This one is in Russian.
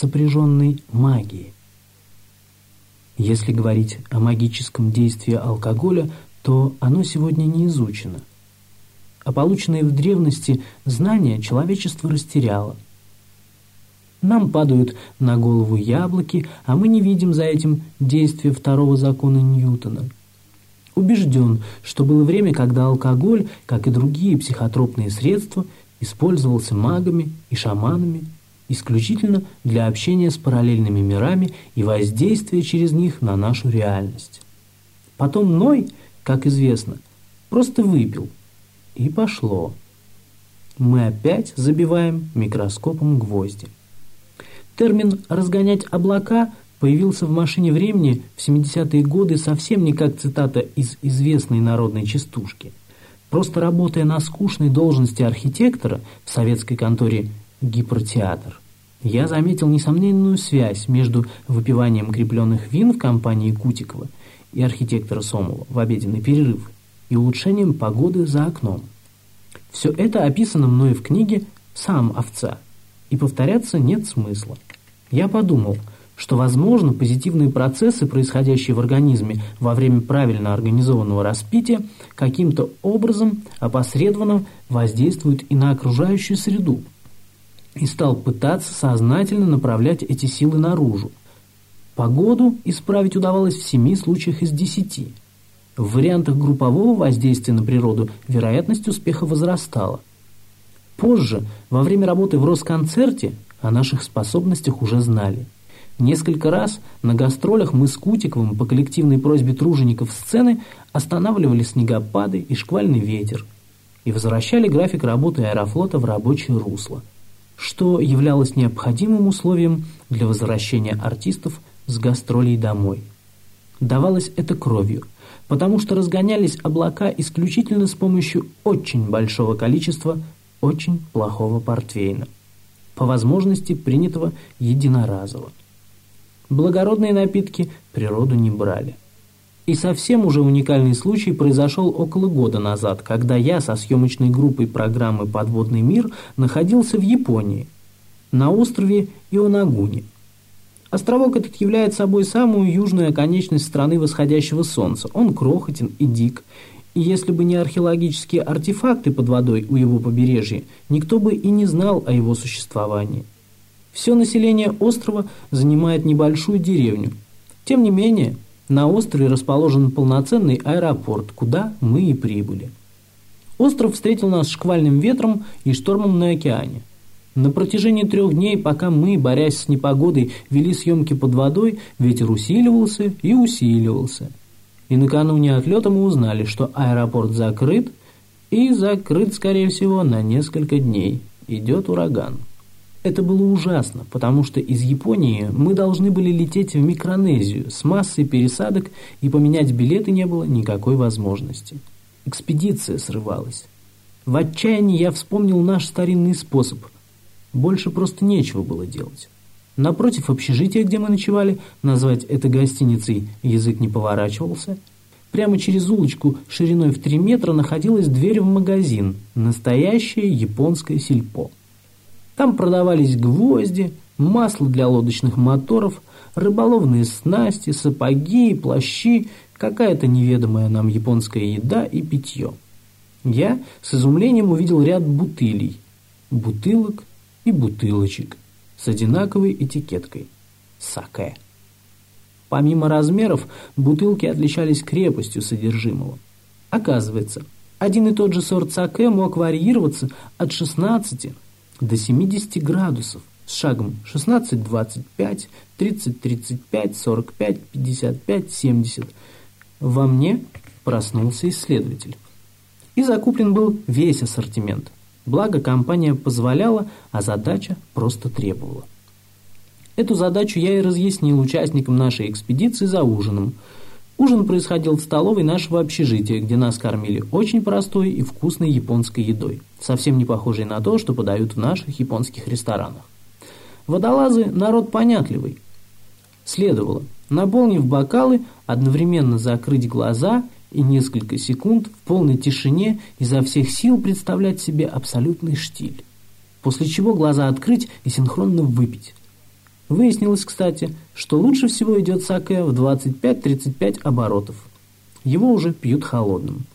сопряженной магии. Если говорить о магическом действии алкоголя, то оно сегодня не изучено. А полученные в древности знания человечество растеряло. Нам падают на голову яблоки, а мы не видим за этим действия второго закона Ньютона. Убежден, что было время, когда алкоголь, как и другие психотропные средства, использовался магами и шаманами исключительно для общения с параллельными мирами и воздействия через них на нашу реальность. Потом Ной, как известно, просто выпил, и пошло. Мы опять забиваем микроскопом гвозди. Термин «разгонять облака» появился в «Машине времени» в 70-е годы совсем не как цитата из известной народной частушки. Просто работая на скучной должности архитектора в советской конторе «Гипротеатр», я заметил несомненную связь между выпиванием крепленных вин в компании Кутикова и архитектора Сомова в обеденный перерыв и улучшением погоды за окном. Все это описано мной в книге «Сам овца», и повторяться нет смысла. Я подумал, что, возможно, позитивные процессы, происходящие в организме во время правильно организованного распития, каким-то образом опосредованно воздействуют и на окружающую среду – и стал пытаться сознательно направлять эти силы наружу. Погоду исправить удавалось в семи случаях из десяти. В вариантах группового воздействия на природу вероятность успеха возрастала. Позже, во время работы в Росконцерте, о наших способностях уже знали. Несколько раз на гастролях мы с Кутиковым по коллективной просьбе тружеников сцены останавливали снегопады и шквальный ветер и возвращали график работы аэрофлота в рабочее русло – что являлось необходимым условием для возвращения артистов с гастролей домой. Давалось это кровью, потому что разгонялись облака исключительно с помощью очень большого количества очень плохого портвейна, по возможности принятого единоразово. Благородные напитки природу не брали. И совсем уже уникальный случай произошел около года назад, когда я со съемочной группой программы «Подводный мир» находился в Японии, на острове Ионагуни. Островок этот является собой самую южную оконечность страны восходящего солнца. Он крохотен и дик, и если бы не археологические артефакты под водой у его побережья, никто бы и не знал о его существовании. Все население острова занимает небольшую деревню. Тем не менее, на острове расположен полноценный аэропорт, куда мы и прибыли. Остров встретил нас шквальным ветром и штормом на океане. На протяжении трех дней, пока мы, борясь с непогодой, вели съемки под водой, ветер усиливался и усиливался. И накануне отлета мы узнали, что аэропорт закрыт, и закрыт, скорее всего, на несколько дней. Идет ураган. Это было ужасно, потому что из Японии мы должны были лететь в Микронезию с массой пересадок, и поменять билеты не было никакой возможности. Экспедиция срывалась. В отчаянии я вспомнил наш старинный способ. Больше просто нечего было делать. Напротив общежития, где мы ночевали, назвать это гостиницей язык не поворачивался. Прямо через улочку шириной в 3 метра находилась дверь в магазин, настоящее японское сельпо. Там продавались гвозди, масло для лодочных моторов, рыболовные снасти, сапоги, плащи, какая-то неведомая нам японская еда и питье. Я с изумлением увидел ряд бутылей, бутылок и бутылочек с одинаковой этикеткой – саке. Помимо размеров, бутылки отличались крепостью содержимого. Оказывается, один и тот же сорт саке мог варьироваться от 16 до 70 градусов с шагом 16-25, 30-35, 45, 55, 70. Во мне проснулся исследователь. И закуплен был весь ассортимент. Благо компания позволяла, а задача просто требовала. Эту задачу я и разъяснил участникам нашей экспедиции за ужином – Ужин происходил в столовой нашего общежития, где нас кормили очень простой и вкусной японской едой, совсем не похожей на то, что подают в наших японских ресторанах. Водолазы – народ понятливый. Следовало, наполнив бокалы, одновременно закрыть глаза и несколько секунд в полной тишине изо всех сил представлять себе абсолютный штиль. После чего глаза открыть и синхронно выпить. Выяснилось, кстати, что лучше всего идет саке в 25-35 оборотов. Его уже пьют холодным –